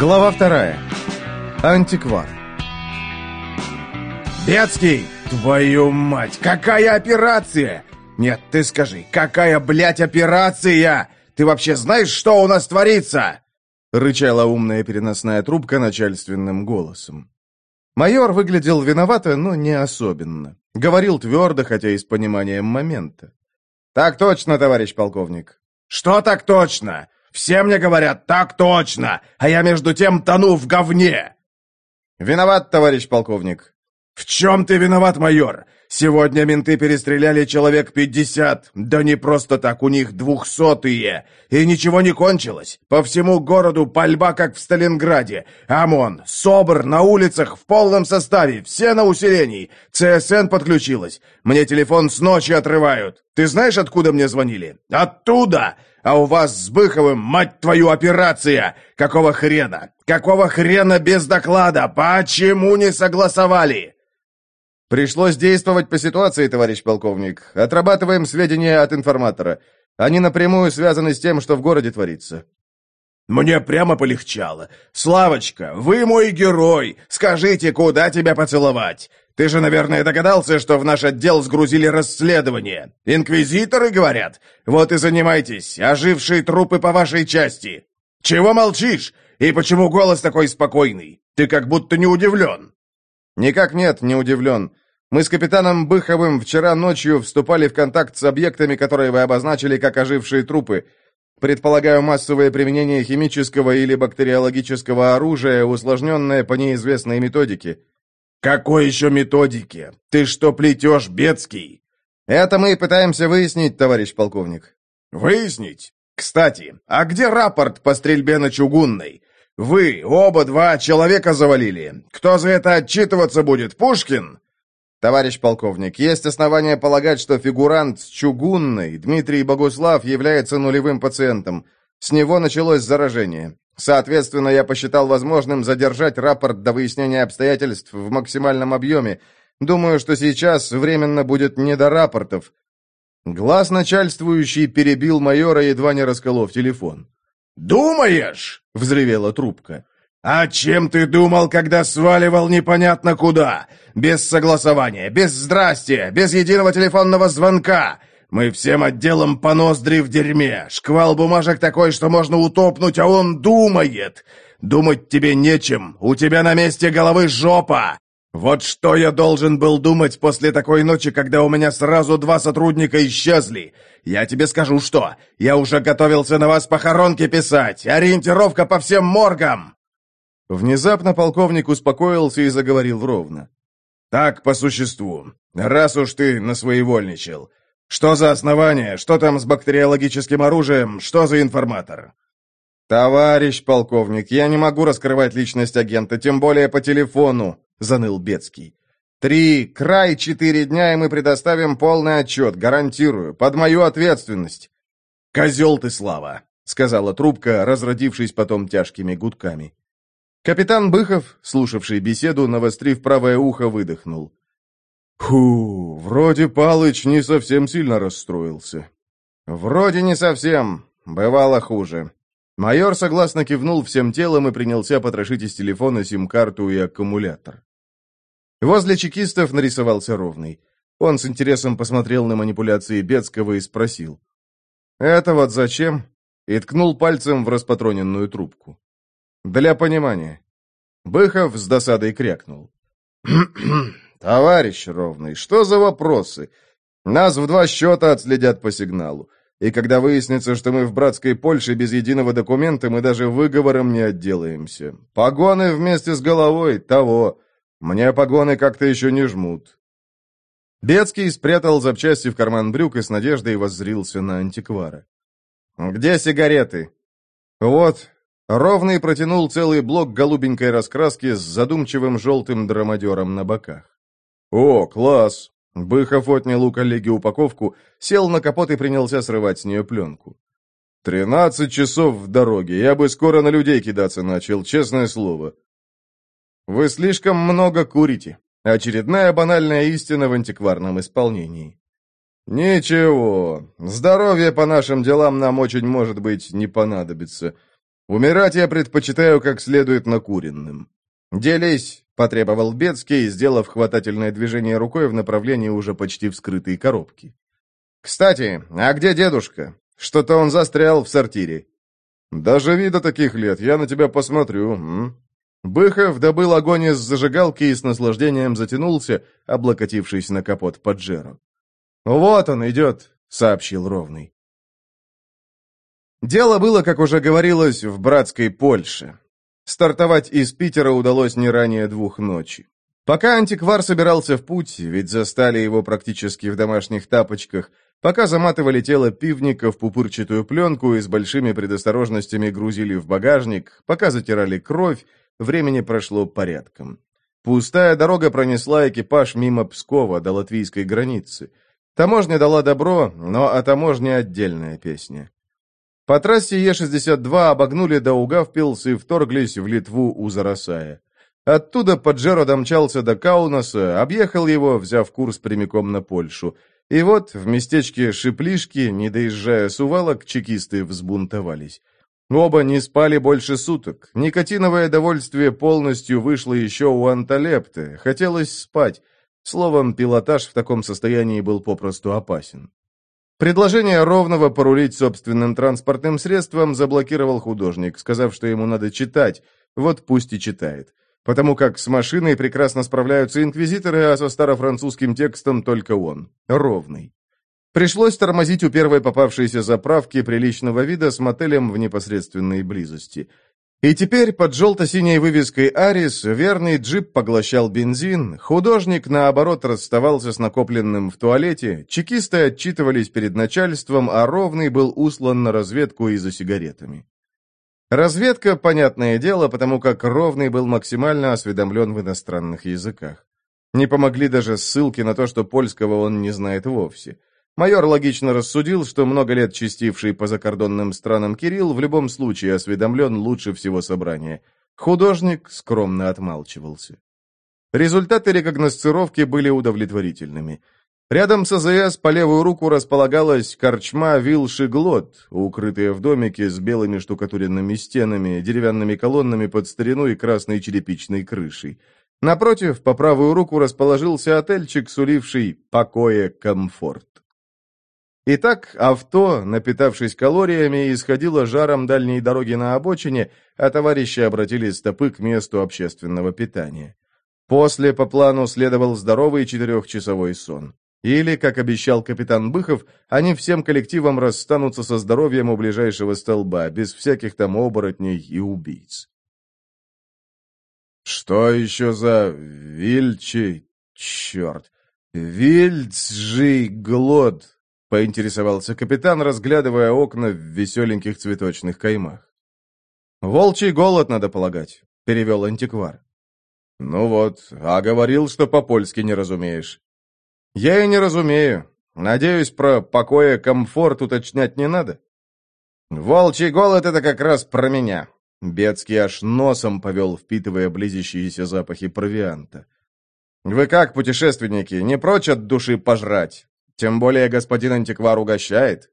Глава вторая. Антиквар. «Бецкий! Твою мать! Какая операция? Нет, ты скажи, какая, блядь, операция? Ты вообще знаешь, что у нас творится?» Рычала умная переносная трубка начальственным голосом. Майор выглядел виновато, но не особенно. Говорил твердо, хотя и с пониманием момента. «Так точно, товарищ полковник». «Что так точно? Все мне говорят, так точно, а я между тем тону в говне!» «Виноват, товарищ полковник». «В чем ты виноват, майор? Сегодня менты перестреляли человек пятьдесят, да не просто так, у них двухсотые, и ничего не кончилось. По всему городу пальба, как в Сталинграде. ОМОН, СОБР на улицах в полном составе, все на усилении. ЦСН подключилась. Мне телефон с ночи отрывают. Ты знаешь, откуда мне звонили? Оттуда! А у вас с Быховым, мать твою, операция! Какого хрена? Какого хрена без доклада? Почему не согласовали?» «Пришлось действовать по ситуации, товарищ полковник. Отрабатываем сведения от информатора. Они напрямую связаны с тем, что в городе творится». «Мне прямо полегчало. Славочка, вы мой герой. Скажите, куда тебя поцеловать? Ты же, наверное, догадался, что в наш отдел сгрузили расследование. Инквизиторы, говорят? Вот и занимайтесь. Ожившие трупы по вашей части. Чего молчишь? И почему голос такой спокойный? Ты как будто не удивлен». «Никак нет, не удивлен. Мы с капитаном Быховым вчера ночью вступали в контакт с объектами, которые вы обозначили как ожившие трупы. Предполагаю, массовое применение химического или бактериологического оружия, усложненное по неизвестной методике». «Какой еще методике? Ты что плетешь, Бецкий?» «Это мы и пытаемся выяснить, товарищ полковник». «Выяснить? Кстати, а где рапорт по стрельбе на Чугунной? Вы оба два человека завалили. Кто за это отчитываться будет, Пушкин?» «Товарищ полковник, есть основания полагать, что фигурант с Чугунной, Дмитрий Богуслав, является нулевым пациентом. С него началось заражение. Соответственно, я посчитал возможным задержать рапорт до выяснения обстоятельств в максимальном объеме. Думаю, что сейчас временно будет не до рапортов». Глаз начальствующий перебил майора, едва не расколов телефон. «Думаешь?» — взревела трубка. «А чем ты думал, когда сваливал непонятно куда? Без согласования, без здрастия, без единого телефонного звонка. Мы всем отделом по ноздри в дерьме. Шквал бумажек такой, что можно утопнуть, а он думает. Думать тебе нечем, у тебя на месте головы жопа. Вот что я должен был думать после такой ночи, когда у меня сразу два сотрудника исчезли. Я тебе скажу что, я уже готовился на вас похоронки писать, ориентировка по всем моргам. Внезапно полковник успокоился и заговорил ровно. «Так, по существу. Раз уж ты насвоевольничал. Что за основание? Что там с бактериологическим оружием? Что за информатор?» «Товарищ полковник, я не могу раскрывать личность агента, тем более по телефону», — заныл Бецкий. «Три, край четыре дня, и мы предоставим полный отчет, гарантирую, под мою ответственность». «Козел ты, Слава!» — сказала трубка, разродившись потом тяжкими гудками. Капитан Быхов, слушавший беседу, навострив правое ухо, выдохнул. «Фу, вроде Палыч не совсем сильно расстроился». «Вроде не совсем. Бывало хуже». Майор согласно кивнул всем телом и принялся потрошить из телефона сим-карту и аккумулятор. Возле чекистов нарисовался ровный. Он с интересом посмотрел на манипуляции Бецкого и спросил. «Это вот зачем?» и ткнул пальцем в распатроненную трубку. Для понимания. Быхов с досадой крякнул. «Товарищ ровный, что за вопросы? Нас в два счета отследят по сигналу. И когда выяснится, что мы в братской Польше без единого документа, мы даже выговором не отделаемся. Погоны вместе с головой, того. Мне погоны как-то еще не жмут». Бецкий спрятал запчасти в карман брюк и с надеждой воззрился на антиквара. «Где сигареты?» «Вот, Ровный протянул целый блок голубенькой раскраски с задумчивым желтым драмадером на боках. «О, класс!» Быхов отнял у коллеги упаковку, сел на капот и принялся срывать с нее пленку. «Тринадцать часов в дороге, я бы скоро на людей кидаться начал, честное слово». «Вы слишком много курите», Очередная банальная истина в антикварном исполнении. «Ничего, здоровье по нашим делам нам очень, может быть, не понадобится. Умирать я предпочитаю как следует накуренным. Делись, потребовал Бецкий, сделав хватательное движение рукой в направлении уже почти вскрытой коробки. «Кстати, а где дедушка? Что-то он застрял в сортире». «Даже вида таких лет, я на тебя посмотрю, м?» Быхов добыл огонь из зажигалки и с наслаждением затянулся, облокотившись на капот Паджеро. «Вот он идет», — сообщил Ровный. Дело было, как уже говорилось, в братской Польше. Стартовать из Питера удалось не ранее двух ночи. Пока антиквар собирался в путь, ведь застали его практически в домашних тапочках, пока заматывали тело пивника в пупырчатую пленку и с большими предосторожностями грузили в багажник, пока затирали кровь, времени прошло порядком. Пустая дорога пронесла экипаж мимо Пскова до латвийской границы. Таможня дала добро, но о таможне отдельная песня. По трассе Е-62 обогнули Даугавпилс и вторглись в Литву у Заросая. Оттуда Паджеро домчался до Каунаса, объехал его, взяв курс прямиком на Польшу. И вот в местечке Шиплишки, не доезжая с увалок, чекисты взбунтовались. Оба не спали больше суток. Никотиновое довольствие полностью вышло еще у Анталепты. Хотелось спать. Словом, пилотаж в таком состоянии был попросту опасен. Предложение Ровного порулить собственным транспортным средством заблокировал художник, сказав, что ему надо читать. Вот пусть и читает потому как с машиной прекрасно справляются инквизиторы, а со старофранцузским текстом только он, ровный. Пришлось тормозить у первой попавшейся заправки приличного вида с мотелем в непосредственной близости. И теперь под желто-синей вывеской «Арис» верный джип поглощал бензин, художник, наоборот, расставался с накопленным в туалете, чекисты отчитывались перед начальством, а ровный был услан на разведку и за сигаретами. Разведка, понятное дело, потому как Ровный был максимально осведомлен в иностранных языках. Не помогли даже ссылки на то, что польского он не знает вовсе. Майор логично рассудил, что много лет чистивший по закордонным странам Кирилл в любом случае осведомлен лучше всего собрания. Художник скромно отмалчивался. Результаты рекогносцировки были удовлетворительными. Рядом с АЗС по левую руку располагалась корчма Вилшиглот, укрытая в домике с белыми штукатуренными стенами, деревянными колоннами под старину и красной черепичной крышей. Напротив, по правую руку расположился отельчик, суливший покое комфорт. Итак, авто, напитавшись калориями, исходило жаром дальней дороги на обочине, а товарищи обратили стопы к месту общественного питания. После, по плану, следовал здоровый четырехчасовой сон. Или, как обещал капитан Быхов, они всем коллективом расстанутся со здоровьем у ближайшего столба, без всяких там оборотней и убийц. «Что еще за вильчий... черт... вильцжий глот?» — поинтересовался капитан, разглядывая окна в веселеньких цветочных каймах. «Волчий голод, надо полагать», — перевел антиквар. «Ну вот, а говорил, что по-польски не разумеешь». «Я и не разумею. Надеюсь, про покой и комфорт уточнять не надо?» «Волчий голод — это как раз про меня». Бецкий аж носом повел, впитывая близящиеся запахи провианта. «Вы как, путешественники, не прочь от души пожрать? Тем более господин антиквар угощает».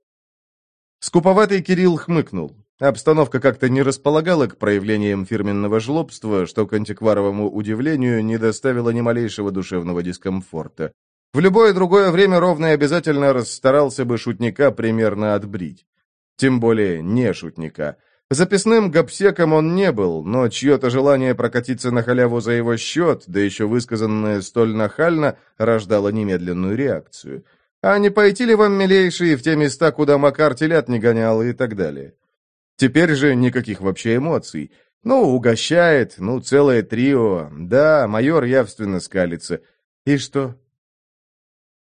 Скуповатый Кирилл хмыкнул. Обстановка как-то не располагала к проявлениям фирменного жлобства, что к антикваровому удивлению не доставило ни малейшего душевного дискомфорта. В любое другое время ровно и обязательно расстарался бы шутника примерно отбрить. Тем более не шутника. Записным гопсеком он не был, но чье-то желание прокатиться на халяву за его счет, да еще высказанное столь нахально, рождало немедленную реакцию. А не пойти ли вам, милейшие, в те места, куда Макар телят не гонял и так далее? Теперь же никаких вообще эмоций. Ну, угощает, ну, целое трио. Да, майор явственно скалится. И что?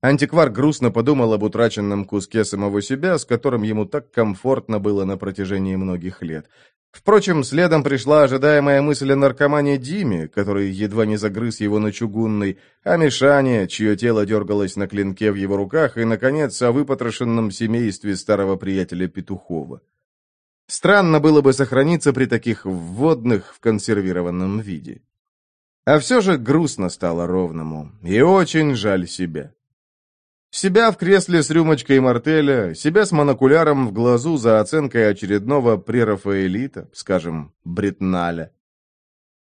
Антиквар грустно подумал об утраченном куске самого себя, с которым ему так комфортно было на протяжении многих лет. Впрочем, следом пришла ожидаемая мысль о наркомане Диме, который едва не загрыз его на чугунной, о Мишане, чье тело дергалось на клинке в его руках, и, наконец, о выпотрошенном семействе старого приятеля Петухова. Странно было бы сохраниться при таких вводных в консервированном виде. А все же грустно стало ровному, и очень жаль себя. Себя в кресле с рюмочкой мартеля, себя с монокуляром в глазу за оценкой очередного прерафаэлита, скажем, Бритналя.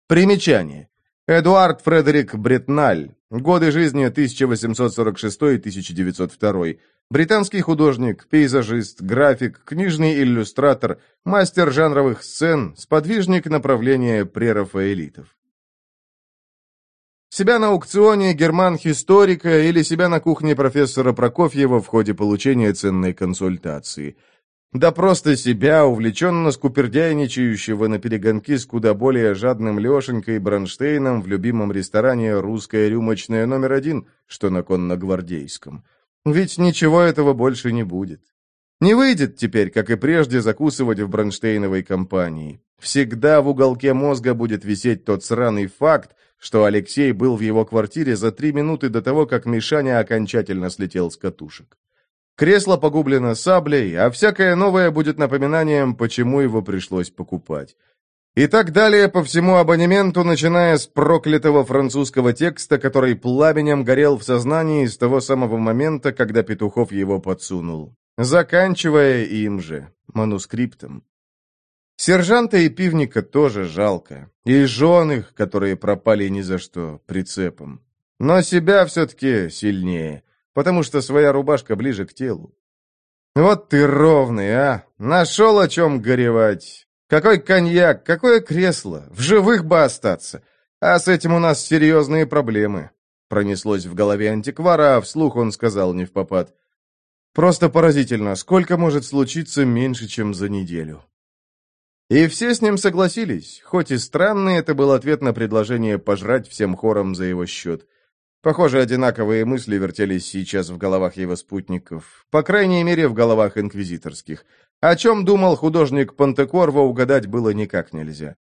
Примечание. Эдуард Фредерик Бритналь. Годы жизни 1846-1902. Британский художник, пейзажист, график, книжный иллюстратор, мастер жанровых сцен, сподвижник направления прерафаэлитов. Себя на аукционе герман-историка или себя на кухне профессора Прокофьева в ходе получения ценной консультации. Да просто себя, увлеченно скупердяйничающего на перегонки с куда более жадным Лешенькой Бронштейном в любимом ресторане «Русская рюмочная номер один», что на конногвардейском. Ведь ничего этого больше не будет. Не выйдет теперь, как и прежде, закусывать в Бронштейновой компании. Всегда в уголке мозга будет висеть тот сраный факт, что Алексей был в его квартире за три минуты до того, как Мишаня окончательно слетел с катушек. Кресло погублено саблей, а всякое новое будет напоминанием, почему его пришлось покупать. И так далее по всему абонементу, начиная с проклятого французского текста, который пламенем горел в сознании с того самого момента, когда Петухов его подсунул, заканчивая им же, манускриптом. Сержанта и пивника тоже жалко. И жен их, которые пропали ни за что, прицепом. Но себя все-таки сильнее, потому что своя рубашка ближе к телу. Вот ты ровный, а! Нашел о чем горевать. Какой коньяк, какое кресло, в живых бы остаться. А с этим у нас серьезные проблемы. Пронеслось в голове антиквара, а вслух он сказал не в попад. Просто поразительно, сколько может случиться меньше, чем за неделю. И все с ним согласились, хоть и странный это был ответ на предложение пожрать всем хором за его счет. Похоже, одинаковые мысли вертелись сейчас в головах его спутников, по крайней мере, в головах инквизиторских. О чем думал художник Пантекорво, угадать было никак нельзя.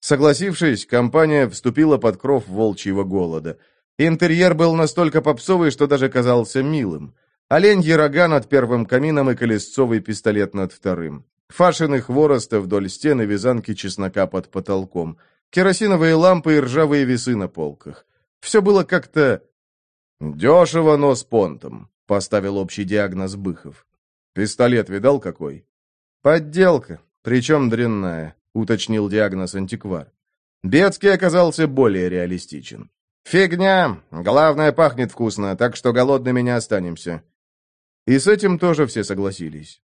Согласившись, компания вступила под кров волчьего голода. Интерьер был настолько попсовый, что даже казался милым. Оленьи рога над первым камином и колесцовый пистолет над вторым. Фашины хвороста вдоль стены, вязанки чеснока под потолком. Керосиновые лампы и ржавые весы на полках. Все было как-то... «Дешево, но с понтом», — поставил общий диагноз Быхов. «Пистолет видал какой?» «Подделка, причем дрянная», — уточнил диагноз антиквар. Бецкий оказался более реалистичен. «Фигня! Главное, пахнет вкусно, так что голодными не останемся». И с этим тоже все согласились.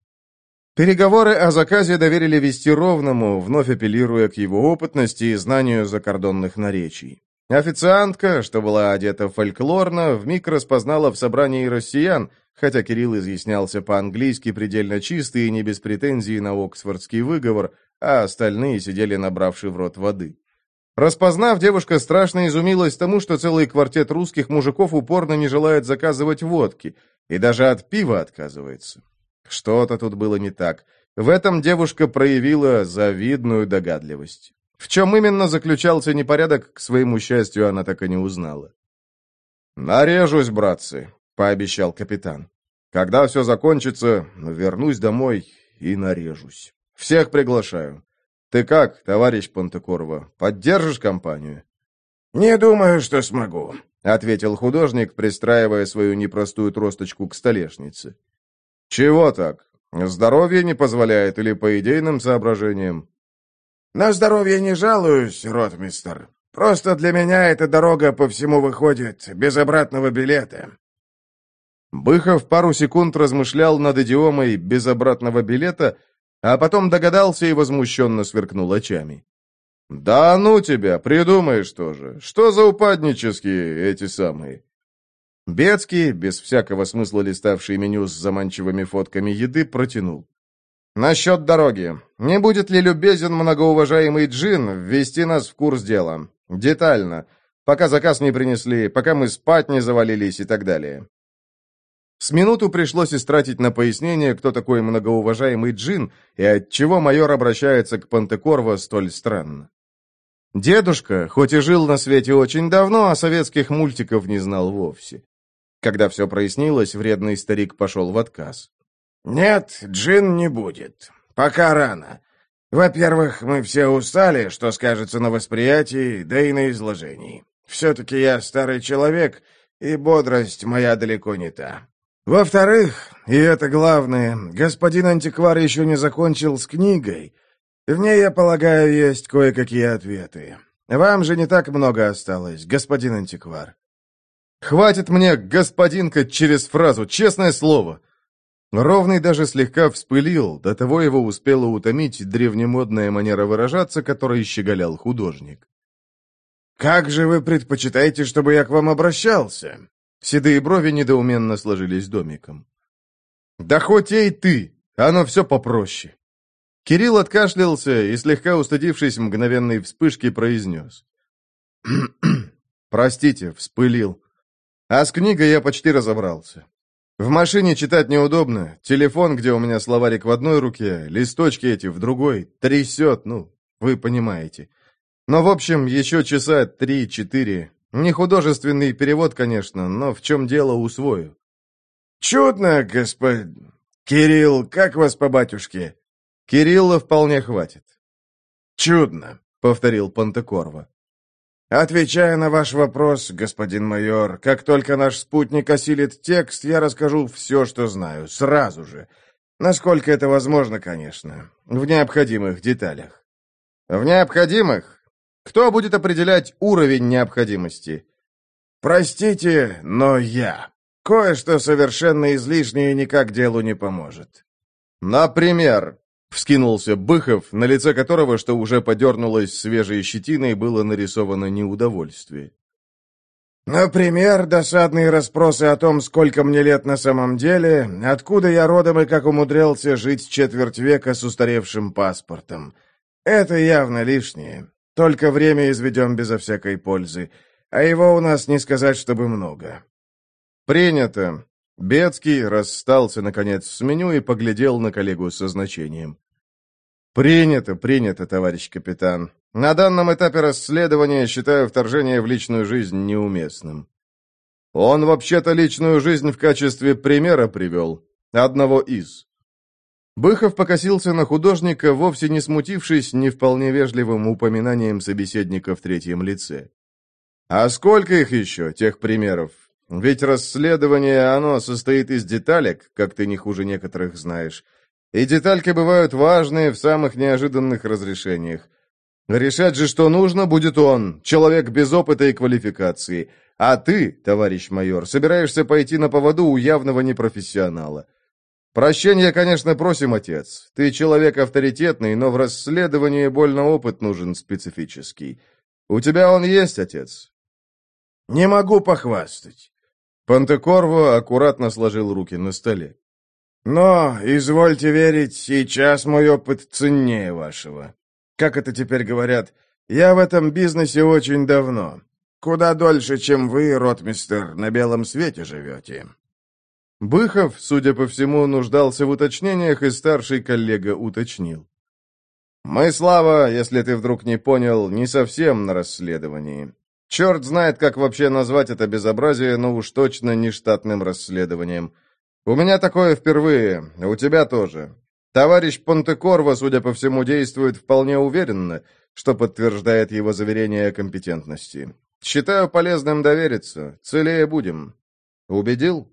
Переговоры о заказе доверили вести ровному, вновь апеллируя к его опытности и знанию закордонных наречий. Официантка, что была одета фольклорно, вмиг распознала в собрании россиян, хотя Кирилл изъяснялся по-английски предельно чисто и не без претензий на оксфордский выговор, а остальные сидели набравши в рот воды. Распознав, девушка страшно изумилась тому, что целый квартет русских мужиков упорно не желает заказывать водки, и даже от пива отказывается. Что-то тут было не так. В этом девушка проявила завидную догадливость. В чем именно заключался непорядок, к своему счастью, она так и не узнала. «Нарежусь, братцы», — пообещал капитан. «Когда все закончится, вернусь домой и нарежусь. Всех приглашаю. Ты как, товарищ Пантекорова, поддержишь компанию?» «Не думаю, что смогу», — ответил художник, пристраивая свою непростую тросточку к столешнице. «Чего так? Здоровье не позволяет или по идейным соображениям?» «На здоровье не жалуюсь, ротмистер. Просто для меня эта дорога по всему выходит без обратного билета». Быхов пару секунд размышлял над идиомой «без обратного билета», а потом догадался и возмущенно сверкнул очами. «Да ну тебя, придумаешь тоже. Что за упаднические эти самые? Бецкий, без всякого смысла листавший меню с заманчивыми фотками еды, протянул. «Насчет дороги. Не будет ли любезен многоуважаемый Джин ввести нас в курс дела? Детально. Пока заказ не принесли, пока мы спать не завалились и так далее». С минуту пришлось истратить на пояснение, кто такой многоуважаемый Джин и отчего майор обращается к Пантекорво столь странно. Дедушка, хоть и жил на свете очень давно, а советских мультиков не знал вовсе. Когда все прояснилось, вредный старик пошел в отказ. «Нет, джин не будет. Пока рано. Во-первых, мы все устали, что скажется на восприятии, да и на изложении. Все-таки я старый человек, и бодрость моя далеко не та. Во-вторых, и это главное, господин антиквар еще не закончил с книгой. В ней, я полагаю, есть кое-какие ответы. Вам же не так много осталось, господин антиквар. Хватит мне, господинка, через фразу, честное слово. Ровный даже слегка вспылил, до того его успела утомить древнемодная манера выражаться, которой щеголял художник. «Как же вы предпочитаете, чтобы я к вам обращался?» Седые брови недоуменно сложились домиком. «Да хоть ей ты! Оно все попроще!» Кирилл откашлялся и, слегка устыдившись мгновенной вспышки, произнес. «Простите, вспылил. А с книгой я почти разобрался. В машине читать неудобно. Телефон, где у меня словарик в одной руке, листочки эти в другой, трясет, ну, вы понимаете. Но, в общем, еще часа три-четыре. Не художественный перевод, конечно, но в чем дело усвою. «Чудно, господин... Кирилл, как вас по батюшке?» «Кирилла вполне хватит». «Чудно», — повторил Пантекорва. Отвечая на ваш вопрос, господин майор, как только наш спутник осилит текст, я расскажу все, что знаю, сразу же. Насколько это возможно, конечно. В необходимых деталях. В необходимых? Кто будет определять уровень необходимости? Простите, но я. Кое-что совершенно излишнее никак делу не поможет. Например, Вскинулся Быхов, на лице которого, что уже подернулось свежей щетиной, было нарисовано неудовольствие. «Например, досадные расспросы о том, сколько мне лет на самом деле, откуда я родом и как умудрялся жить четверть века с устаревшим паспортом. Это явно лишнее. Только время изведем безо всякой пользы, а его у нас не сказать, чтобы много». «Принято. Бецкий расстался, наконец, с меню и поглядел на коллегу со значением. «Принято, принято, товарищ капитан. На данном этапе расследования считаю вторжение в личную жизнь неуместным. Он вообще-то личную жизнь в качестве примера привел. Одного из». Быхов покосился на художника, вовсе не смутившись не вполне вежливым упоминанием собеседника в третьем лице. «А сколько их еще, тех примеров? Ведь расследование, оно состоит из деталек, как ты не хуже некоторых знаешь. И детальки бывают важные в самых неожиданных разрешениях. Решать же, что нужно, будет он, человек без опыта и квалификации. А ты, товарищ майор, собираешься пойти на поводу у явного непрофессионала. Прощения, конечно, просим, отец. Ты человек авторитетный, но в расследовании больно опыт нужен специфический. У тебя он есть, отец? Не могу похвастать. Пантекорво аккуратно сложил руки на столе. «Но, извольте верить, сейчас мой опыт ценнее вашего. Как это теперь говорят, я в этом бизнесе очень давно. Куда дольше, чем вы, ротмистер, на белом свете живете». Быхов, судя по всему, нуждался в уточнениях, и старший коллега уточнил. «Мы, Слава, если ты вдруг не понял, не совсем на расследовании. Черт знает, как вообще назвать это безобразие, но уж точно не штатным расследованием. У меня такое впервые, у тебя тоже. Товарищ Понтекорво, судя по всему, действует вполне уверенно, что подтверждает его заверение о компетентности. Считаю полезным довериться, целее будем. Убедил?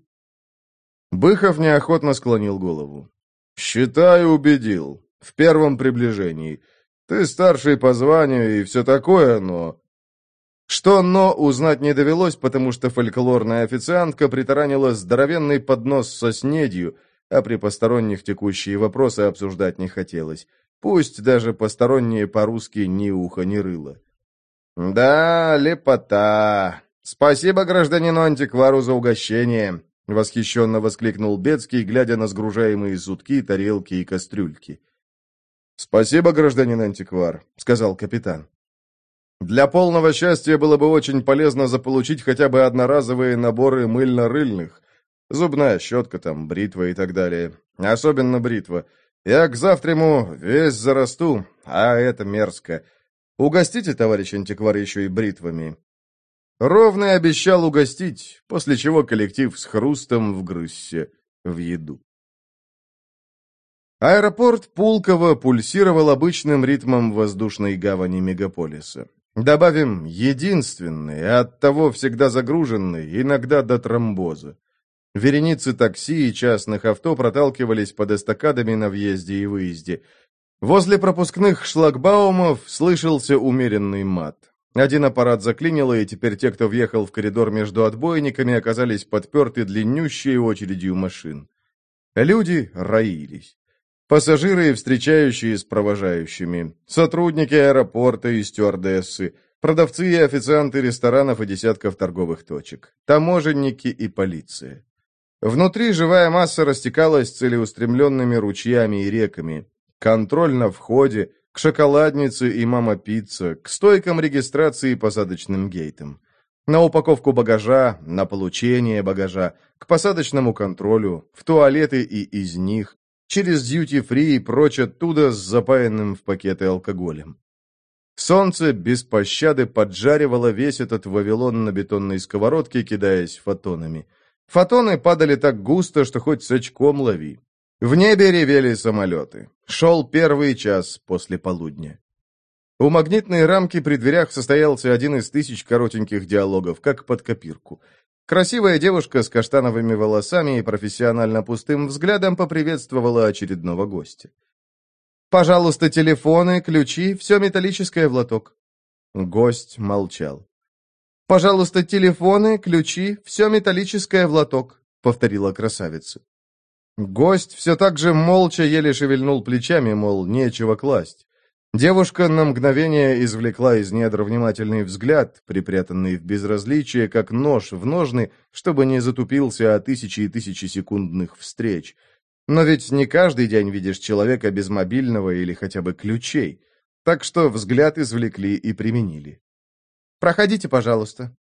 Быхов неохотно склонил голову. «Считаю, убедил. В первом приближении. Ты старший по званию и все такое, но...» Что «но» узнать не довелось, потому что фольклорная официантка притаранила здоровенный поднос со снедью, а при посторонних текущие вопросы обсуждать не хотелось. Пусть даже посторонние по-русски ни уха, ни рыло. «Да, лепота! Спасибо гражданину-антиквару за угощение!» — восхищенно воскликнул Бецкий, глядя на сгружаемые сутки, тарелки и кастрюльки. «Спасибо, гражданин антиквар», — сказал капитан. Для полного счастья было бы очень полезно заполучить хотя бы одноразовые наборы мыльно-рыльных. Зубная щетка там, бритва и так далее. Особенно бритва. Я к завтраму весь зарасту, а это мерзко. Угостите, товарищ антиквар, еще и бритвами. Ровный обещал угостить, после чего коллектив с хрустом вгрызся в еду. Аэропорт Пулково пульсировал обычным ритмом воздушной гавани мегаполиса. Добавим «единственный», а оттого всегда загруженный, иногда до тромбоза. Вереницы такси и частных авто проталкивались под эстакадами на въезде и выезде. Возле пропускных шлагбаумов слышался умеренный мат. Один аппарат заклинило, и теперь те, кто въехал в коридор между отбойниками, оказались подперты длиннющей очередью машин. Люди роились. Пассажиры, встречающие с провожающими, сотрудники аэропорта и стюардессы, продавцы и официанты ресторанов и десятков торговых точек, таможенники и полиция. Внутри живая масса растекалась целеустремленными ручьями и реками. Контроль на входе, к шоколаднице и мама-пицца, к стойкам регистрации и посадочным гейтам. На упаковку багажа, на получение багажа, к посадочному контролю, в туалеты и из них, через дьюти-фри и прочь оттуда с запаянным в пакеты алкоголем. Солнце без пощады поджаривало весь этот Вавилон на бетонной сковородке, кидаясь фотонами. Фотоны падали так густо, что хоть с очком лови. В небе ревели самолеты. Шел первый час после полудня. У магнитной рамки при дверях состоялся один из тысяч коротеньких диалогов, как под копирку. Красивая девушка с каштановыми волосами и профессионально пустым взглядом поприветствовала очередного гостя. «Пожалуйста, телефоны, ключи, все металлическое в лоток». Гость молчал. «Пожалуйста, телефоны, ключи, все металлическое в лоток», — повторила красавица. Гость все так же молча еле шевельнул плечами, мол, нечего класть. Девушка на мгновение извлекла из недр внимательный взгляд, припрятанный в безразличие, как нож в ножны, чтобы не затупился о тысячи и тысячи секундных встреч. Но ведь не каждый день видишь человека без мобильного или хотя бы ключей. Так что взгляд извлекли и применили. «Проходите, пожалуйста».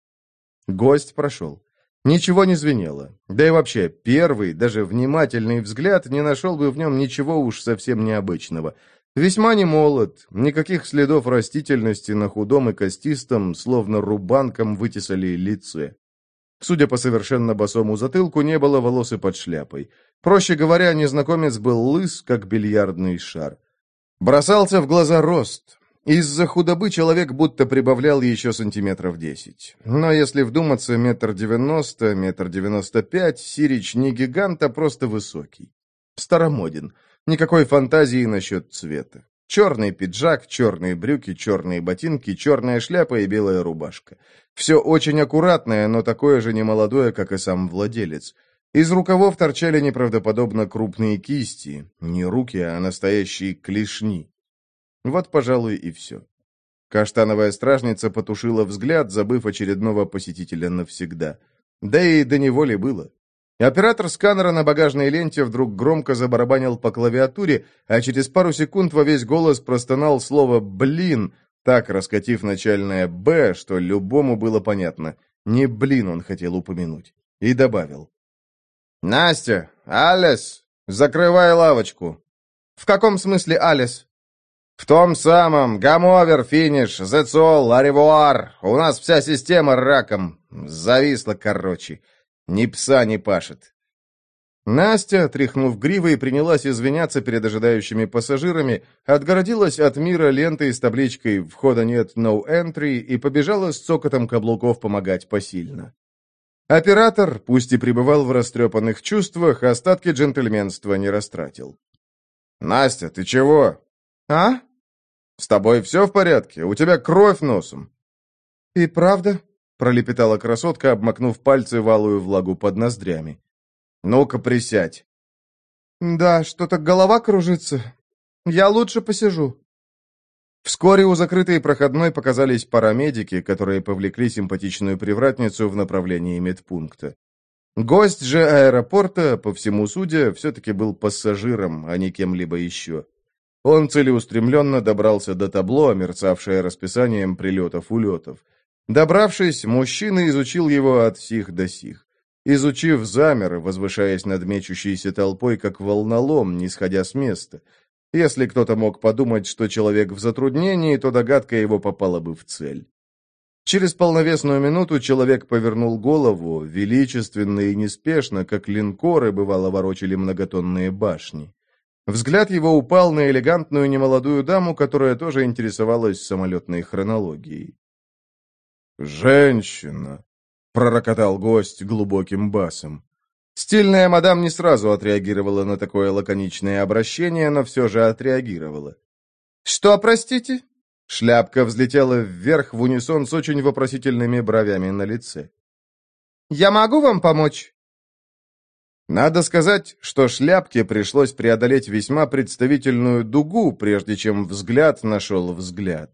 Гость прошел. Ничего не звенело. Да и вообще, первый, даже внимательный взгляд не нашел бы в нем ничего уж совсем необычного. Весьма не молод, никаких следов растительности на худом и костистом, словно рубанком вытесали лице. Судя по совершенно босому затылку, не было волос и под шляпой. Проще говоря, незнакомец был лыс, как бильярдный шар. Бросался в глаза рост, из-за худобы человек будто прибавлял еще сантиметров десять. Но если вдуматься, метр девяносто, метр девяносто пять, Сирич не гигант, а просто высокий. Старомоден. Никакой фантазии насчет цвета. Черный пиджак, черные брюки, черные ботинки, черная шляпа и белая рубашка. Все очень аккуратное, но такое же немолодое, как и сам владелец. Из рукавов торчали неправдоподобно крупные кисти. Не руки, а настоящие клешни. Вот, пожалуй, и все. Каштановая стражница потушила взгляд, забыв очередного посетителя навсегда. Да и до него ли было? Оператор сканера на багажной ленте вдруг громко забарабанил по клавиатуре, а через пару секунд во весь голос простонал слово «блин», так раскатив начальное «б», что любому было понятно. Не «блин» он хотел упомянуть. И добавил. «Настя! Алис! Закрывай лавочку!» «В каком смысле Алис?» «В том самом. Гамовер, финиш, зецол, аревуар. У нас вся система раком. Зависла, короче. Ни пса не пашет». Настя, тряхнув гривой, принялась извиняться перед ожидающими пассажирами, отгородилась от мира лентой с табличкой «Входа нет, no entry» и побежала с цокотом каблуков помогать посильно. Оператор, пусть и пребывал в растрепанных чувствах, остатки джентльменства не растратил. «Настя, ты чего?» «А?» «С тобой все в порядке? У тебя кровь носом». «И правда?» — пролепетала красотка, обмакнув пальцы в алую влагу под ноздрями. «Ну-ка, присядь». «Да, что-то голова кружится. Я лучше посижу». Вскоре у закрытой проходной показались парамедики, которые повлекли симпатичную привратницу в направлении медпункта. Гость же аэропорта, по всему судя, все-таки был пассажиром, а не кем-либо еще. Он целеустремленно добрался до табло, мерцавшее расписанием прилетов-улетов. Добравшись, мужчина изучил его от сих до сих. Изучив, замер, возвышаясь над мечущейся толпой, как волнолом, не сходя с места. Если кто-то мог подумать, что человек в затруднении, то догадка его попала бы в цель. Через полновесную минуту человек повернул голову, величественно и неспешно, как линкоры бывало ворочали многотонные башни. Взгляд его упал на элегантную немолодую даму, которая тоже интересовалась самолетной хронологией. «Женщина!» — пророкотал гость глубоким басом. Стильная мадам не сразу отреагировала на такое лаконичное обращение, но все же отреагировала. «Что, простите?» Шляпка взлетела вверх в унисон с очень вопросительными бровями на лице. «Я могу вам помочь?» Надо сказать, что шляпке пришлось преодолеть весьма представительную дугу, прежде чем взгляд нашел взгляд.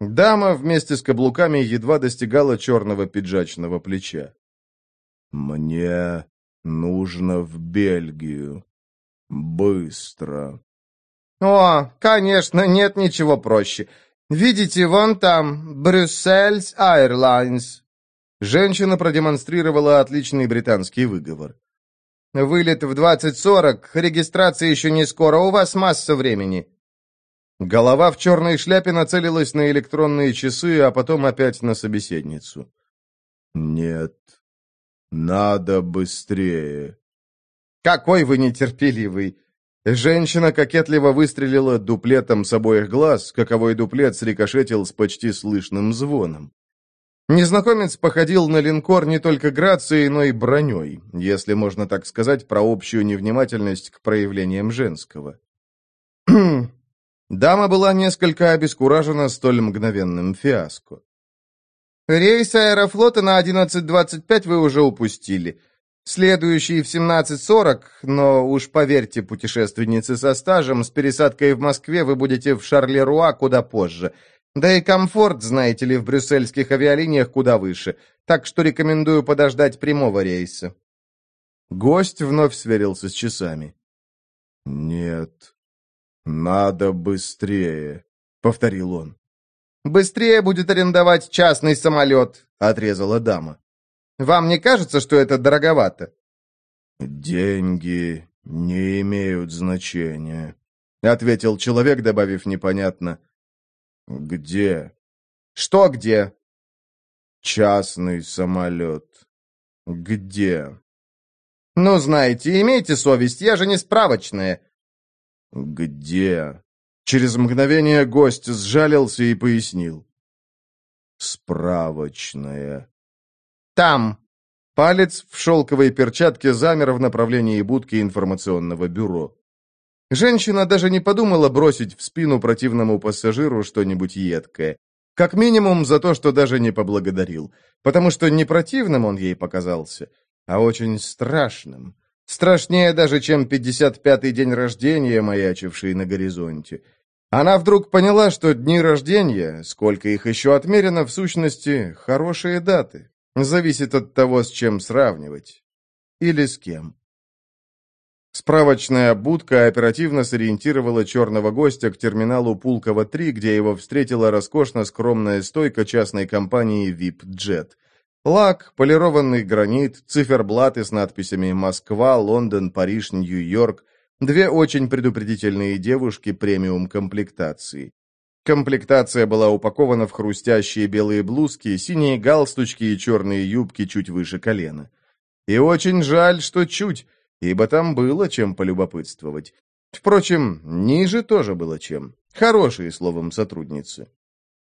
Дама вместе с каблуками едва достигала черного пиджачного плеча. «Мне нужно в Бельгию. Быстро». «О, конечно, нет ничего проще. Видите, вон там, Брюссельс Airlines». Женщина продемонстрировала отличный британский выговор. «Вылет в 20.40, регистрация еще не скоро, у вас масса времени». Голова в черной шляпе нацелилась на электронные часы, а потом опять на собеседницу. «Нет, надо быстрее». «Какой вы нетерпеливый!» Женщина кокетливо выстрелила дуплетом с обоих глаз, каковой дуплет срикошетил с почти слышным звоном. Незнакомец походил на линкор не только грацией, но и броней, если можно так сказать про общую невнимательность к проявлениям женского. Дама была несколько обескуражена столь мгновенным фиаско. «Рейс аэрофлота на 11.25 вы уже упустили. Следующий в 17.40, но уж поверьте, путешественницы со стажем, с пересадкой в Москве вы будете в Шарлеруа куда позже. Да и комфорт, знаете ли, в брюссельских авиалиниях куда выше, так что рекомендую подождать прямого рейса». Гость вновь сверился с часами. «Нет, надо быстрее», — повторил он. «Быстрее будет арендовать частный самолет», — отрезала дама. «Вам не кажется, что это дороговато?» «Деньги не имеют значения», — ответил человек, добавив непонятно. «Где?» «Что где?» «Частный самолет. Где?» «Ну, знаете, имейте совесть, я же не справочная». «Где?» Через мгновение гость сжалился и пояснил. «Справочная». «Там». Палец в шелковой перчатке замер в направлении будки информационного бюро. Женщина даже не подумала бросить в спину противному пассажиру что-нибудь едкое. Как минимум за то, что даже не поблагодарил. Потому что не противным он ей показался, а очень страшным. Страшнее даже, чем 55-й день рождения, маячивший на горизонте. Она вдруг поняла, что дни рождения, сколько их еще отмерено, в сущности, хорошие даты. Зависит от того, с чем сравнивать. Или с кем. Справочная будка оперативно сориентировала черного гостя к терминалу Пулково-3, где его встретила роскошно скромная стойка частной компании VIP-Jet. Лак, полированный гранит, циферблаты с надписями «Москва», «Лондон», «Париж», «Нью-Йорк», две очень предупредительные девушки премиум комплектации. Комплектация была упакована в хрустящие белые блузки, синие галстучки и черные юбки чуть выше колена. И очень жаль, что чуть, ибо там было чем полюбопытствовать. Впрочем, ниже тоже было чем. Хорошие, словом, сотрудницы.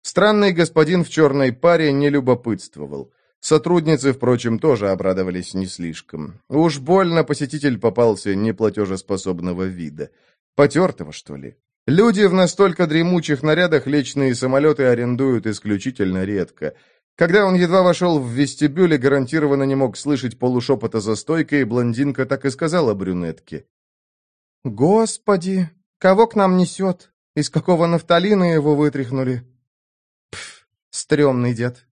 Странный господин в черной паре не любопытствовал. Сотрудницы, впрочем, тоже обрадовались не слишком. Уж больно посетитель попался неплатежеспособного вида. Потертого, что ли? Люди в настолько дремучих нарядах личные самолеты арендуют исключительно редко. Когда он едва вошел в вестибюль и гарантированно не мог слышать полушепота за стойкой, блондинка так и сказала брюнетке. «Господи, кого к нам несет? Из какого нафталина его вытряхнули?» «Пф, стрёмный дед».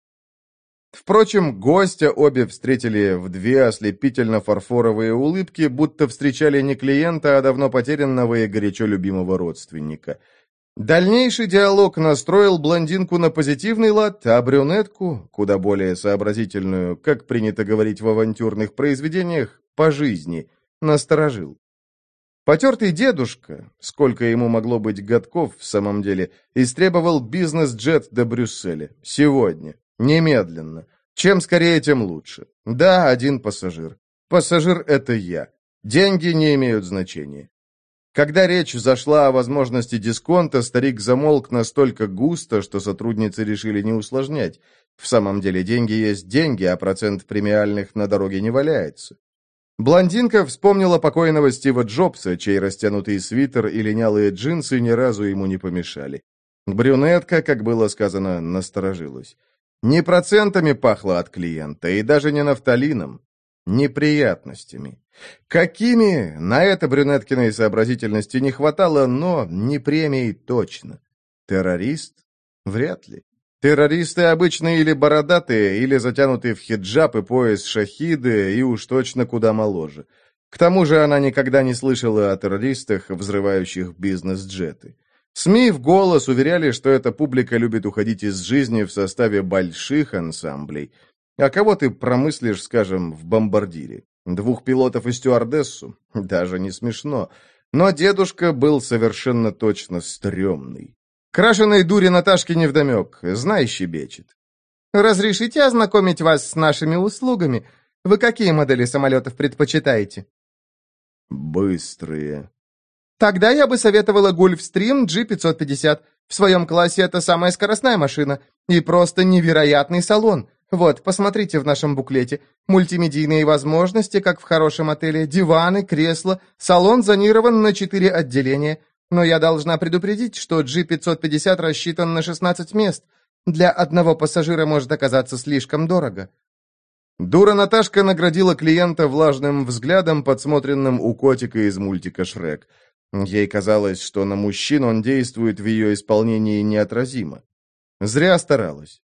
Впрочем, гостя обе встретили в две ослепительно-фарфоровые улыбки, будто встречали не клиента, а давно потерянного и горячо любимого родственника – Дальнейший диалог настроил блондинку на позитивный лад, а брюнетку, куда более сообразительную, как принято говорить в авантюрных произведениях, по жизни, насторожил. Потертый дедушка, сколько ему могло быть годков в самом деле, истребовал бизнес-джет до Брюсселя. Сегодня. Немедленно. Чем скорее, тем лучше. Да, один пассажир. Пассажир — это я. Деньги не имеют значения. Когда речь зашла о возможности дисконта, старик замолк настолько густо, что сотрудницы решили не усложнять. В самом деле деньги есть деньги, а процент премиальных на дороге не валяется. Блондинка вспомнила покойного Стива Джобса, чей растянутый свитер и линялые джинсы ни разу ему не помешали. Брюнетка, как было сказано, насторожилась. Не процентами пахло от клиента, и даже не нафталином. Неприятностями. Какими? На это брюнеткиной сообразительности не хватало, но не премией точно. Террорист? Вряд ли. Террористы обычные или бородатые, или затянутые в хиджаб и пояс шахиды, и уж точно куда моложе. К тому же она никогда не слышала о террористах, взрывающих бизнес-джеты. СМИ в голос уверяли, что эта публика любит уходить из жизни в составе больших ансамблей. А кого ты промыслишь, скажем, в бомбардире? Двух пилотов и стюардессу? Даже не смешно. Но дедушка был совершенно точно стрёмный. Крашеной дури Наташки невдомек, знай щебечет. «Разрешите ознакомить вас с нашими услугами? Вы какие модели самолетов предпочитаете?» «Быстрые». «Тогда я бы советовала Гольфстрим G550. В своем классе это самая скоростная машина. И просто невероятный салон. Вот, посмотрите в нашем буклете. Мультимедийные возможности, как в хорошем отеле, диваны, кресла, салон зонирован на четыре отделения». Но я должна предупредить, что G550 рассчитан на 16 мест. Для одного пассажира может оказаться слишком дорого». Дура Наташка наградила клиента влажным взглядом, подсмотренным у котика из мультика «Шрек». Ей казалось, что на мужчин он действует в ее исполнении неотразимо. Зря старалась.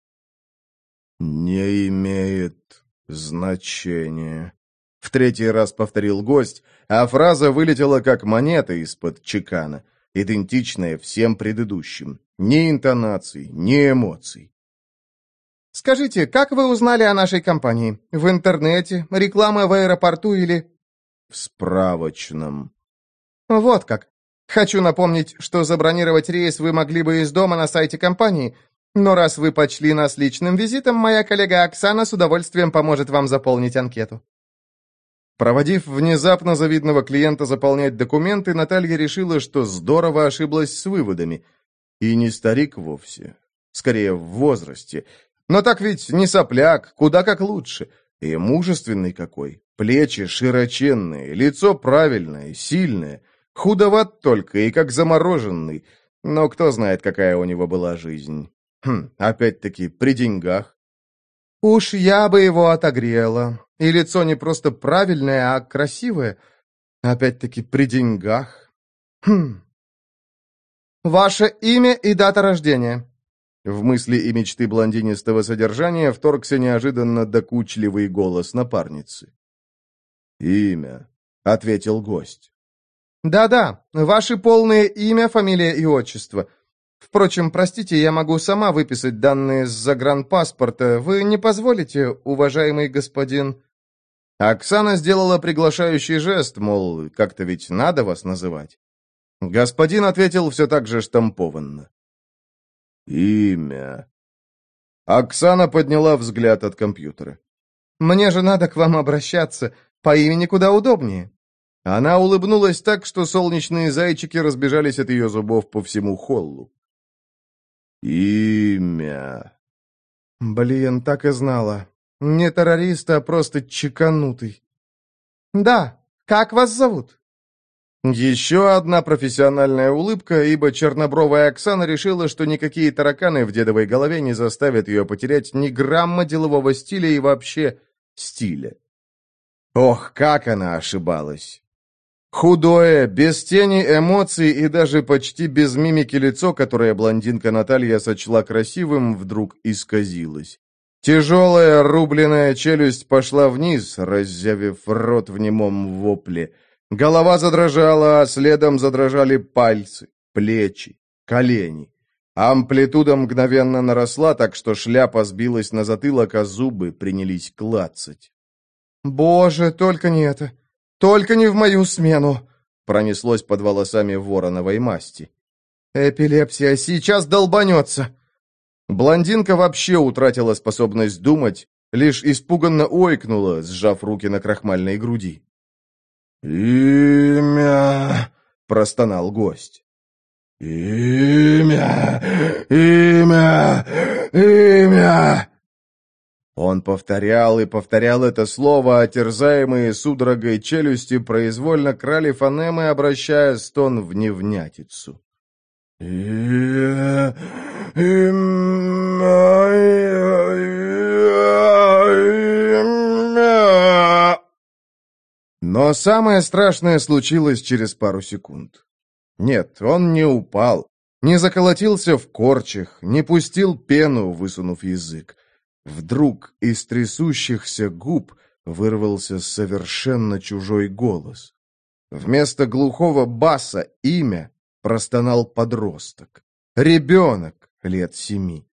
«Не имеет значения», — в третий раз повторил гость, а фраза вылетела как монета из-под чекана идентичное всем предыдущим. Ни интонаций, ни эмоций. «Скажите, как вы узнали о нашей компании? В интернете? Реклама в аэропорту или...» «В справочном». «Вот как. Хочу напомнить, что забронировать рейс вы могли бы из дома на сайте компании, но раз вы почли нас личным визитом, моя коллега Оксана с удовольствием поможет вам заполнить анкету». Проводив внезапно завидного клиента заполнять документы, Наталья решила, что здорово ошиблась с выводами. И не старик вовсе. Скорее, в возрасте. Но так ведь не сопляк, куда как лучше. И мужественный какой. Плечи широченные, лицо правильное, сильное. Худоват только и как замороженный. Но кто знает, какая у него была жизнь. Хм, опять-таки, при деньгах. «Уж я бы его отогрела», и лицо не просто правильное, а красивое. Опять-таки при деньгах. Хм. Ваше имя и дата рождения. В мысли и мечты блондинистого содержания вторгся неожиданно докучливый голос напарницы. «Имя», — ответил гость. «Да-да, ваше полное имя, фамилия и отчество. Впрочем, простите, я могу сама выписать данные с загранпаспорта. Вы не позволите, уважаемый господин...» Оксана сделала приглашающий жест, мол, как-то ведь надо вас называть. Господин ответил все так же штампованно. «Имя». Оксана подняла взгляд от компьютера. «Мне же надо к вам обращаться. По имени куда удобнее». Она улыбнулась так, что солнечные зайчики разбежались от ее зубов по всему холлу. «Имя...» «Блин, так и знала. Не террорист, а просто чеканутый. Да, как вас зовут? Еще одна профессиональная улыбка, ибо чернобровая Оксана решила, что никакие тараканы в дедовой голове не заставят ее потерять ни грамма делового стиля и вообще стиля. Ох, как она ошибалась! Худое, без тени эмоций и даже почти без мимики лицо, которое блондинка Наталья сочла красивым, вдруг исказилось. Тяжелая рубленная челюсть пошла вниз, раззявив рот в немом вопле. Голова задрожала, а следом задрожали пальцы, плечи, колени. Амплитуда мгновенно наросла, так что шляпа сбилась на затылок, а зубы принялись клацать. «Боже, только не это! Только не в мою смену!» Пронеслось под волосами вороновой масти. «Эпилепсия сейчас долбанется!» Блондинка вообще утратила способность думать, лишь испуганно ойкнула, сжав руки на крахмальной груди. «Имя!» — простонал гость. «Имя! Имя! Имя!» Он повторял и повторял это слово, а терзаемые судорогой челюсти произвольно крали фонемы, обращая стон в невнятицу. Но самое страшное случилось через пару секунд. Нет, он не упал, не заколотился в корчах, не пустил пену, высунув язык. Вдруг из трясущихся губ вырвался совершенно чужой голос. Вместо глухого баса имя простонал подросток. Ребенок лет семи.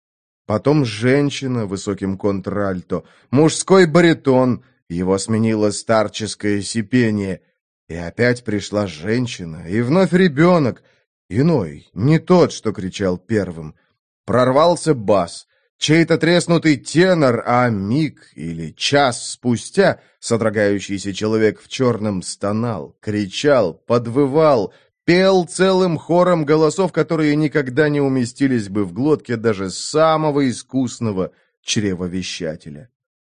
Потом женщина высоким контральто, мужской баритон, его сменило старческое сипение. И опять пришла женщина, и вновь ребенок, иной, не тот, что кричал первым. Прорвался бас, чей-то треснутый тенор, а миг или час спустя содрогающийся человек в черном стонал, кричал, подвывал, пел целым хором голосов, которые никогда не уместились бы в глотке даже самого искусного чревовещателя.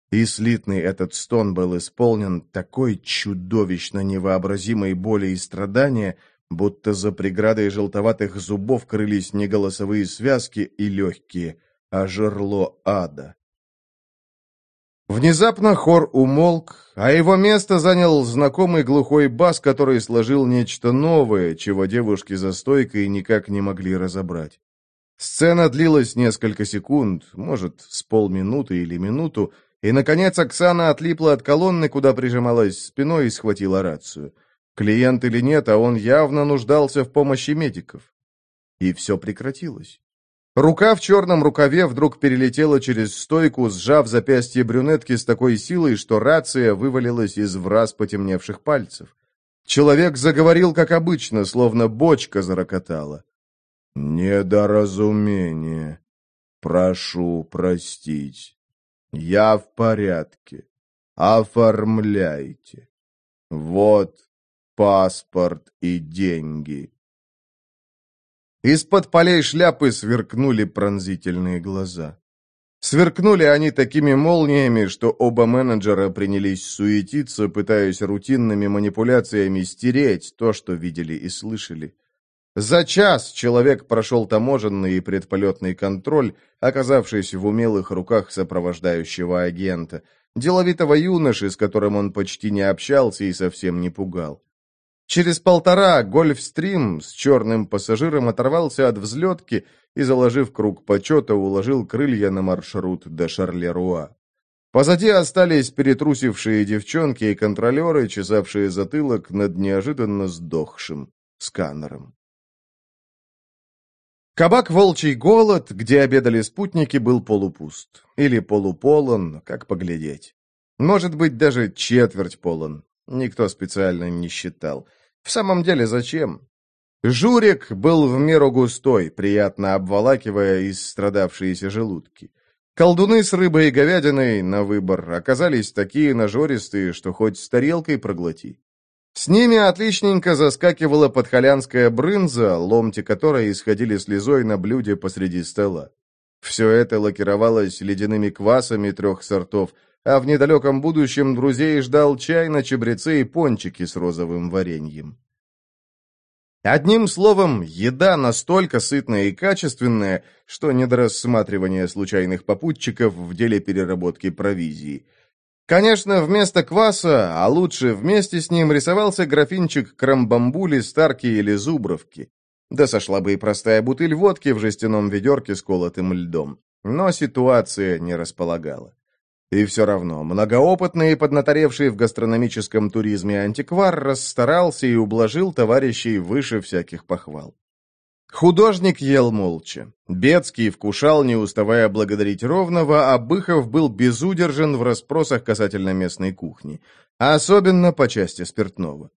И слитный этот стон был исполнен такой чудовищно невообразимой боли и страдания, будто за преградой желтоватых зубов крылись не голосовые связки и легкие, а жерло ада. Внезапно хор умолк, а его место занял знакомый глухой бас, который сложил нечто новое, чего девушки за стойкой никак не могли разобрать. Сцена длилась несколько секунд, может, с полминуты или минуту, и, наконец, Оксана отлипла от колонны, куда прижималась спиной и схватила рацию. Клиент или нет, а он явно нуждался в помощи медиков. И все прекратилось. Рука в черном рукаве вдруг перелетела через стойку, сжав запястье брюнетки с такой силой, что рация вывалилась из враз потемневших пальцев. Человек заговорил, как обычно, словно бочка зарокотала. «Недоразумение. Прошу простить». Я в порядке. Оформляйте. Вот паспорт и деньги. Из-под полей шляпы сверкнули пронзительные глаза. Сверкнули они такими молниями, что оба менеджера принялись суетиться, пытаясь рутинными манипуляциями стереть то, что видели и слышали. За час человек прошел таможенный и предполетный контроль, оказавшись в умелых руках сопровождающего агента, деловитого юноши, с которым он почти не общался и совсем не пугал. Через полтора гольфстрим с черным пассажиром оторвался от взлетки и, заложив круг почета, уложил крылья на маршрут до Шарлеруа. Позади остались перетрусившие девчонки и контролеры, чесавшие затылок над неожиданно сдохшим сканером. Кабак «Волчий голод», где обедали спутники, был полупуст. Или полуполон, как поглядеть. Может быть, даже четверть полон. Никто специально не считал. В самом деле, зачем? Журик был в меру густой, приятно обволакивая истрадавшиеся желудки. Колдуны с рыбой и говядиной на выбор оказались такие нажористые, что хоть с тарелкой проглоти. С ними отличненько заскакивала подхолянская брынза, ломти которой исходили слезой на блюде посреди стола. Все это лакировалось ледяными квасами трех сортов, а в недалеком будущем друзей ждал чай на чабреце и пончики с розовым вареньем. Одним словом, еда настолько сытная и качественная, что не до рассматривания случайных попутчиков в деле переработки провизии – Конечно, вместо кваса, а лучше вместе с ним рисовался графинчик крамбамбули, старки или зубровки. Да сошла бы и простая бутыль водки в жестяном ведерке с колотым льдом. Но ситуация не располагала. И все равно, многоопытный и поднаторевший в гастрономическом туризме антиквар расстарался и ублажил товарищей выше всяких похвал. Художник ел молча. Бецкий вкушал, не уставая благодарить ровного, а Быхов был безудержен в расспросах касательно местной кухни. Особенно по части спиртного.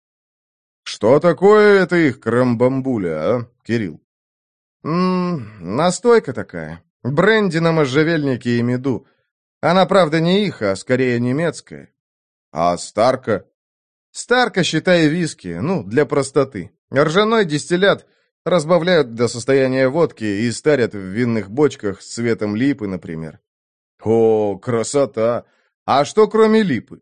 «Что такое это их крамбамбуля, а, Кирилл?» «Ммм, настойка такая. Бренди на можжевельнике и меду. Она, правда, не их, а скорее немецкая». «А Старка?» «Старка, считай, виски, ну, для простоты. Ржаной дистиллят — Разбавляют до состояния водки и старят в винных бочках с цветом липы, например. О, красота! А что кроме липы?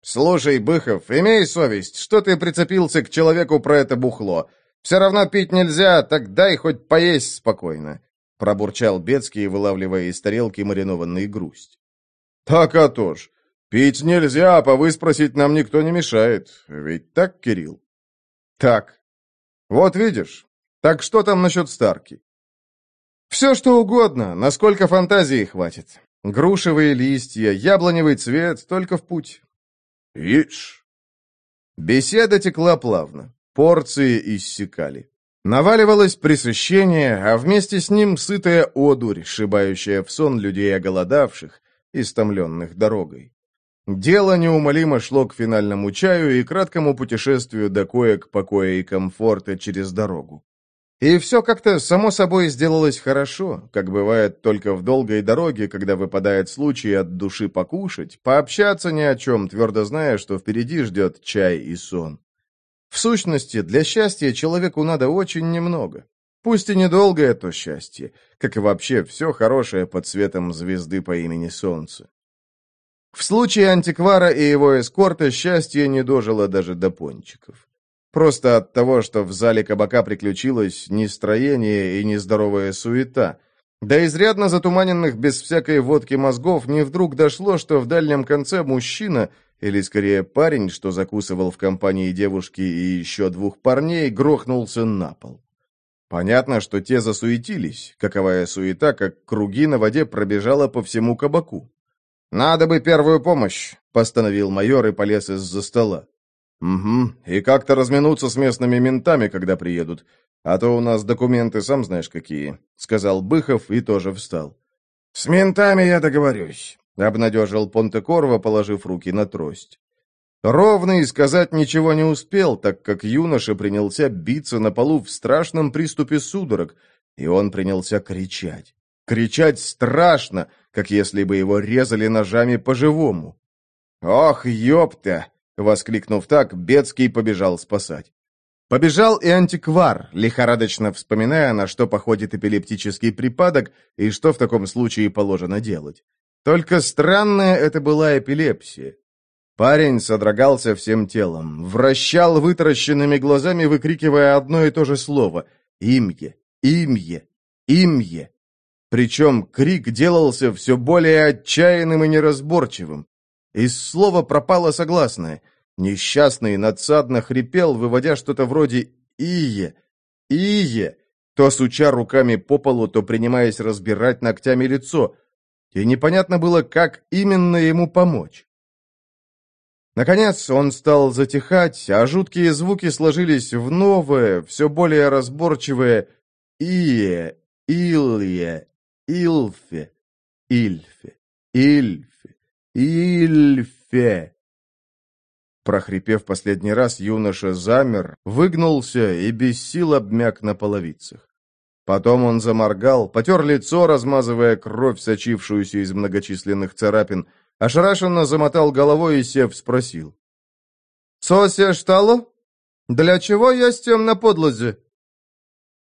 Слушай, Быхов, имей совесть, что ты прицепился к человеку про это бухло. Все равно пить нельзя, так дай хоть поесть спокойно. Пробурчал Бецкий, вылавливая из тарелки маринованный грусть. Так, а то ж. Пить нельзя, а повыспросить нам никто не мешает. Ведь так, Кирилл? Так. Вот видишь. Так что там насчет Старки? Все, что угодно, насколько фантазии хватит. Грушевые листья, яблоневый цвет, только в путь. Ишь. Беседа текла плавно. Порции иссякали. Наваливалось пресыщение, а вместе с ним сытая одурь, шибающая в сон людей оголодавших, истомленных дорогой. Дело неумолимо шло к финальному чаю и краткому путешествию до коек покоя и комфорта через дорогу. И все как-то само собой сделалось хорошо, как бывает только в долгой дороге, когда выпадает случай от души покушать, пообщаться ни о чем, твердо зная, что впереди ждет чай и сон. В сущности, для счастья человеку надо очень немного. Пусть и недолгое то счастье, как и вообще все хорошее под светом звезды по имени Солнце. В случае антиквара и его эскорта счастье не дожило даже до пончиков. Просто от того, что в зале кабака приключилось нестроение и нездоровая суета. До изрядно затуманенных без всякой водки мозгов не вдруг дошло, что в дальнем конце мужчина, или скорее парень, что закусывал в компании девушки и еще двух парней, грохнулся на пол. Понятно, что те засуетились, каковая суета, как круги на воде пробежала по всему кабаку. «Надо бы первую помощь», — постановил майор и полез из-за стола. «Угу, и как-то разминуться с местными ментами, когда приедут. А то у нас документы, сам знаешь, какие», — сказал Быхов и тоже встал. «С ментами я договорюсь», — обнадежил Понтекорво, положив руки на трость. Ровный сказать ничего не успел, так как юноша принялся биться на полу в страшном приступе судорог, и он принялся кричать. Кричать страшно, как если бы его резали ножами по-живому. «Ох, ёпта!» — воскликнув так, Бецкий побежал спасать. Побежал и антиквар, лихорадочно вспоминая, на что походит эпилептический припадок и что в таком случае положено делать. Только странная это была эпилепсия. Парень содрогался всем телом, вращал вытаращенными глазами, выкрикивая одно и то же слово «Имье! Имье! Имье!» Причем крик делался все более отчаянным и неразборчивым. Из слова пропало согласное. Несчастный надсадно хрипел, выводя что-то вроде «ие», «ие», то суча руками по полу, то принимаясь разбирать ногтями лицо. И непонятно было, как именно ему помочь. Наконец он стал затихать, а жуткие звуки сложились в новое, все более разборчивое «ие», «илье», Илфе, Ильфе, Ильфе, Ильфе. Прохрипев последний раз, юноша замер, выгнулся и без сил обмяк на половицах. Потом он заморгал, потер лицо, размазывая кровь, сочившуюся из многочисленных царапин, ошарашенно замотал головой и, сев, спросил. «Сося штало? Для чего я с тем на подлозе?»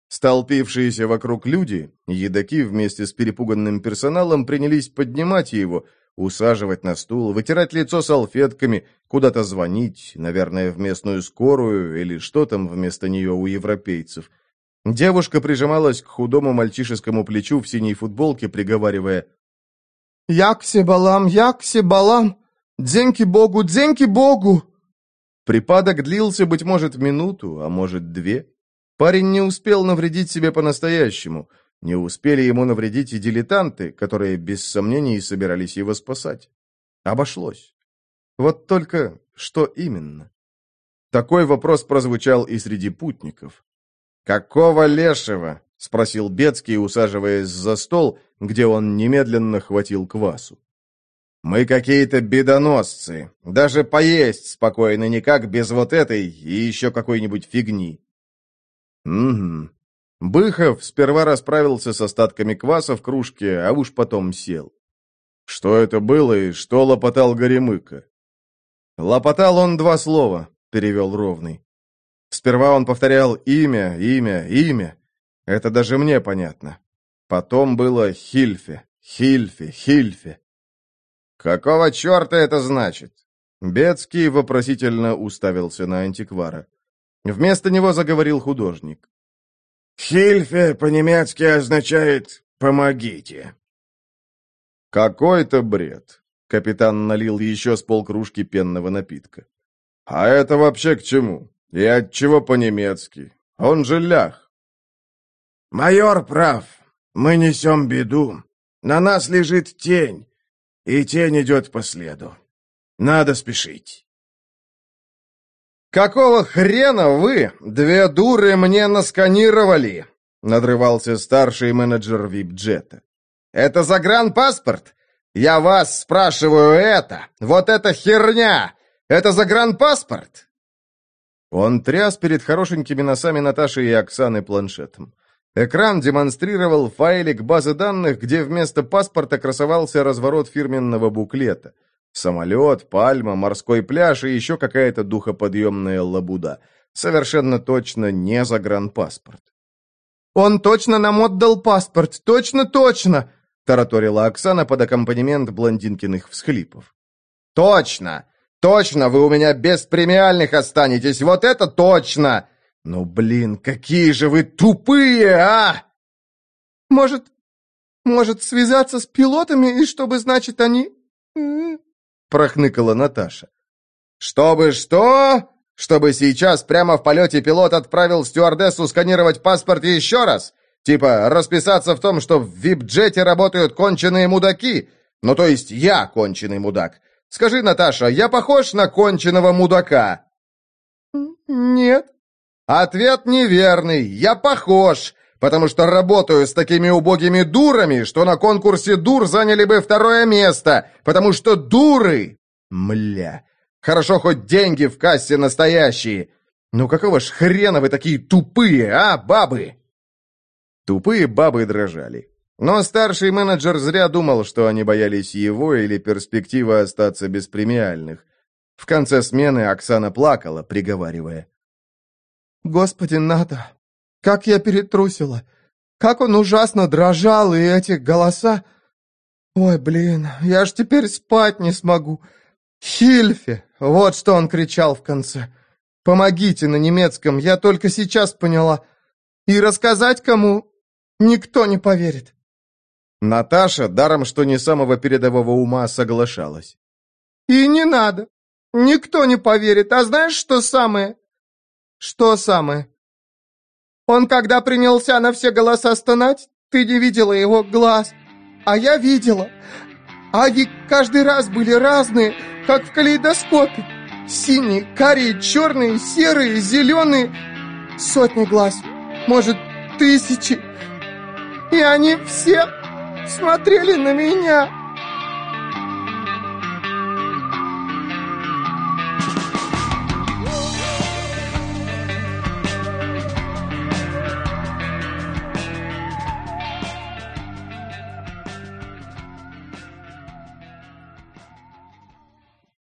Столпившиеся вокруг люди, едоки вместе с перепуганным персоналом принялись поднимать его, усаживать на стул, вытирать лицо салфетками, куда-то звонить, наверное, в местную скорую или что там вместо нее у европейцев. Девушка прижималась к худому мальчишескому плечу в синей футболке, приговаривая «Яксе балам, яксе балам! Деньки богу, деньки богу!» Припадок длился, быть может, минуту, а может, две. Парень не успел навредить себе по-настоящему. Не успели ему навредить и дилетанты, которые без сомнений собирались его спасать. Обошлось. Вот только что именно? Такой вопрос прозвучал и среди путников. «Какого лешего?» — спросил Бецкий, усаживаясь за стол, где он немедленно хватил квасу. «Мы какие-то бедоносцы. Даже поесть спокойно никак без вот этой и еще какой-нибудь фигни. «Угу». Быхов сперва расправился с остатками кваса в кружке, а уж потом сел. Что это было и что лопотал Горемыка? «Лопотал он два слова», — перевел Ровный. Сперва он повторял имя, имя, имя. Это даже мне понятно. Потом было Хильфе, Хильфе, Хильфе. Какого черта это значит? Бецкий вопросительно уставился на антиквара. Вместо него заговорил художник. «Хильфе по-немецки означает «помогите». «Какой-то бред!» Капитан налил еще с полкружки пенного напитка. «А это вообще к чему? И от чего по-немецки? Он же лях!» «Майор прав. Мы несем беду. На нас лежит тень, и тень идет по следу. Надо спешить». «Какого хрена вы, две дуры, мне насканировали?» — надрывался старший менеджер вип-джета. «Это загранпаспорт? Я вас спрашиваю это! Вот эта херня! Это загранпаспорт?» Он тряс перед хорошенькими носами Наташи и Оксаны планшетом. Экран демонстрировал файлик базы данных, где вместо паспорта красовался разворот фирменного буклета. Самолет, пальма, морской пляж и еще какая-то духоподъемная лабуда. Совершенно точно не загранпаспорт. «Он точно нам отдал паспорт! Точно-точно!» — тараторила Оксана под аккомпанемент блондинкиных всхлипов. «Точно! Точно! Вы у меня без премиальных останетесь! Вот это точно! Ну, блин, какие же вы тупые, а!» «Может, может связаться с пилотами, и чтобы, значит, они...» прохныкала Наташа. «Чтобы что? Чтобы сейчас прямо в полете пилот отправил стюардессу сканировать паспорт еще раз? Типа расписаться в том, что в вип-джете работают конченые мудаки? Ну, то есть я конченый мудак. Скажи, Наташа, я похож на конченого мудака?» «Нет». «Ответ неверный. Я похож, потому что работаю с такими убогими дурами, что на конкурсе дур заняли бы второе место, потому что дуры... Мля. Хорошо, хоть деньги в кассе настоящие. Ну какого ж хрена вы такие тупые, а, бабы?» Тупые бабы дрожали. Но старший менеджер зря думал, что они боялись его или перспективы остаться без премиальных. В конце смены Оксана плакала, приговаривая. «Господи, надо! Как я перетрусила! Как он ужасно дрожал, и эти голоса... Ой, блин, я ж теперь спать не смогу! Хильфе! Вот что он кричал в конце! Помогите на немецком, я только сейчас поняла! И рассказать кому? Никто не поверит!» Наташа, даром что не самого передового ума, соглашалась. «И не надо! Никто не поверит! А знаешь, что самое?» «Что самое?» Он, когда принялся на все голоса стонать, ты не видела его глаз, а я видела. Они каждый раз были разные, как в калейдоскопе. Синие, карие, черные, серые, зеленые. Сотни глаз, может, тысячи. И они все смотрели на меня.